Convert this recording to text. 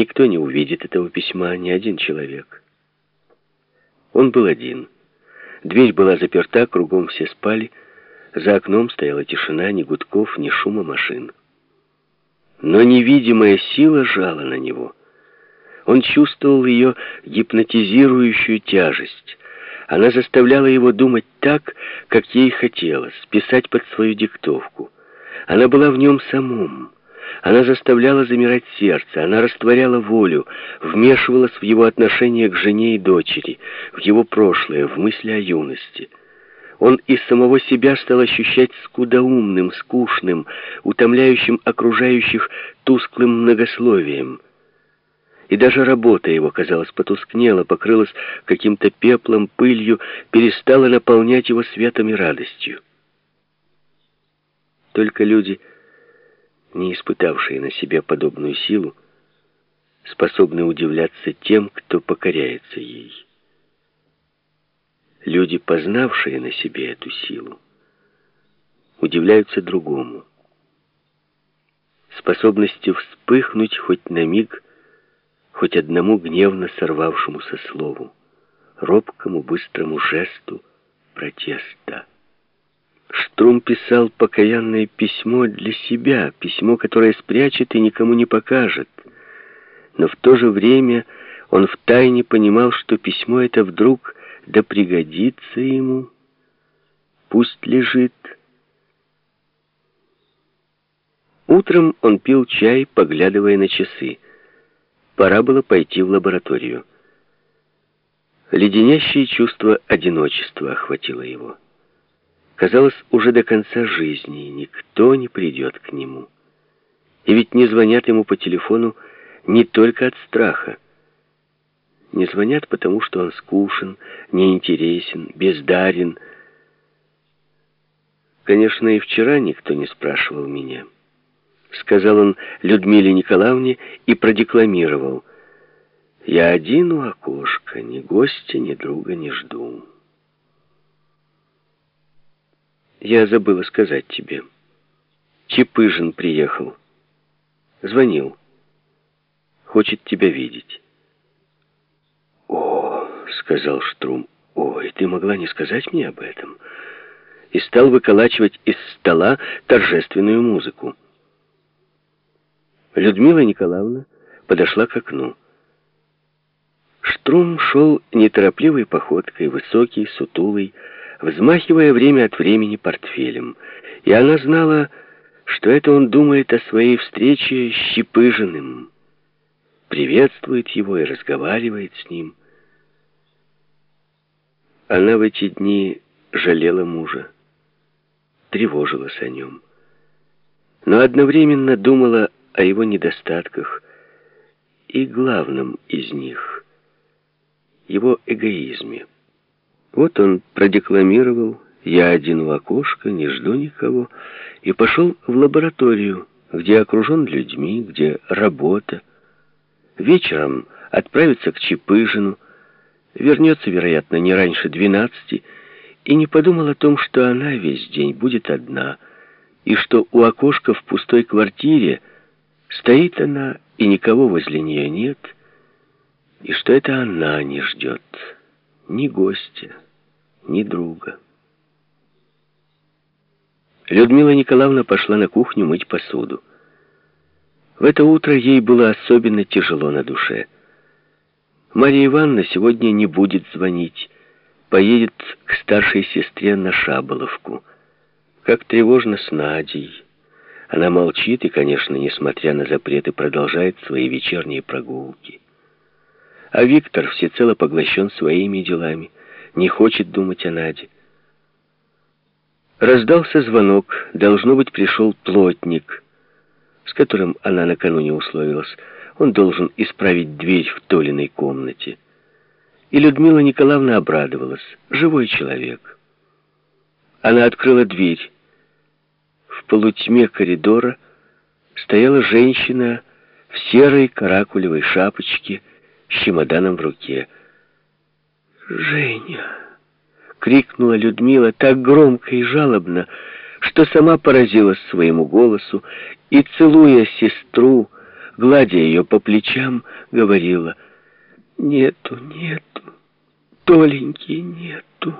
Никто не увидит этого письма, ни один человек. Он был один. Дверь была заперта, кругом все спали. За окном стояла тишина, ни гудков, ни шума машин. Но невидимая сила жала на него. Он чувствовал ее гипнотизирующую тяжесть. Она заставляла его думать так, как ей хотелось, писать под свою диктовку. Она была в нем самом. Она заставляла замирать сердце, она растворяла волю, вмешивалась в его отношения к жене и дочери, в его прошлое, в мысли о юности. Он из самого себя стал ощущать скудоумным, скучным, утомляющим окружающих тусклым многословием и даже работа его, казалось, потускнела, покрылась каким-то пеплом, пылью, перестала наполнять его светом и радостью. Только люди, не испытавшие на себе подобную силу, способны удивляться тем, кто покоряется ей. Люди, познавшие на себе эту силу, удивляются другому. Способности вспыхнуть хоть на миг – хоть одному гневно сорвавшемуся слову, робкому быстрому жесту протеста. Штрум писал покаянное письмо для себя, письмо, которое спрячет и никому не покажет. Но в то же время он втайне понимал, что письмо это вдруг да пригодится ему. Пусть лежит. Утром он пил чай, поглядывая на часы. Пора было пойти в лабораторию. Леденящее чувство одиночества охватило его. Казалось, уже до конца жизни никто не придет к нему. И ведь не звонят ему по телефону не только от страха. Не звонят, потому что он скучен, неинтересен, бездарен. Конечно, и вчера никто не спрашивал меня. — сказал он Людмиле Николаевне и продекламировал. «Я один у окошка, ни гостя, ни друга не жду». «Я забыла сказать тебе. Чепыжин приехал. Звонил. Хочет тебя видеть». «О!» — сказал Штрум. «Ой, ты могла не сказать мне об этом?» И стал выколачивать из стола торжественную музыку. Людмила Николаевна подошла к окну. Штрум шел неторопливой походкой, высокий, сутулый, взмахивая время от времени портфелем. И она знала, что это он думает о своей встрече с Щепыжиным, приветствует его и разговаривает с ним. Она в эти дни жалела мужа, тревожилась о нем, но одновременно думала о его недостатках и главном из них — его эгоизме. Вот он продекламировал «Я один у окошка, не жду никого» и пошел в лабораторию, где окружен людьми, где работа. Вечером отправится к Чепыжину, вернется, вероятно, не раньше двенадцати, и не подумал о том, что она весь день будет одна, и что у окошка в пустой квартире Стоит она, и никого возле нее нет, и что это она не ждет ни гостя, ни друга. Людмила Николаевна пошла на кухню мыть посуду. В это утро ей было особенно тяжело на душе. Мария Ивановна сегодня не будет звонить, поедет к старшей сестре на Шаболовку. Как тревожно с Надей. Она молчит и, конечно, несмотря на запреты, продолжает свои вечерние прогулки. А Виктор всецело поглощен своими делами, не хочет думать о Наде. Раздался звонок, должно быть, пришел плотник, с которым она накануне условилась. Он должен исправить дверь в Толиной комнате. И Людмила Николаевна обрадовалась. Живой человек. Она открыла дверь полутьме коридора стояла женщина в серой каракулевой шапочке с чемоданом в руке. «Женя!» — крикнула Людмила так громко и жалобно, что сама поразилась своему голосу и, целуя сестру, гладя ее по плечам, говорила, «Нету, нету, Толеньки нету».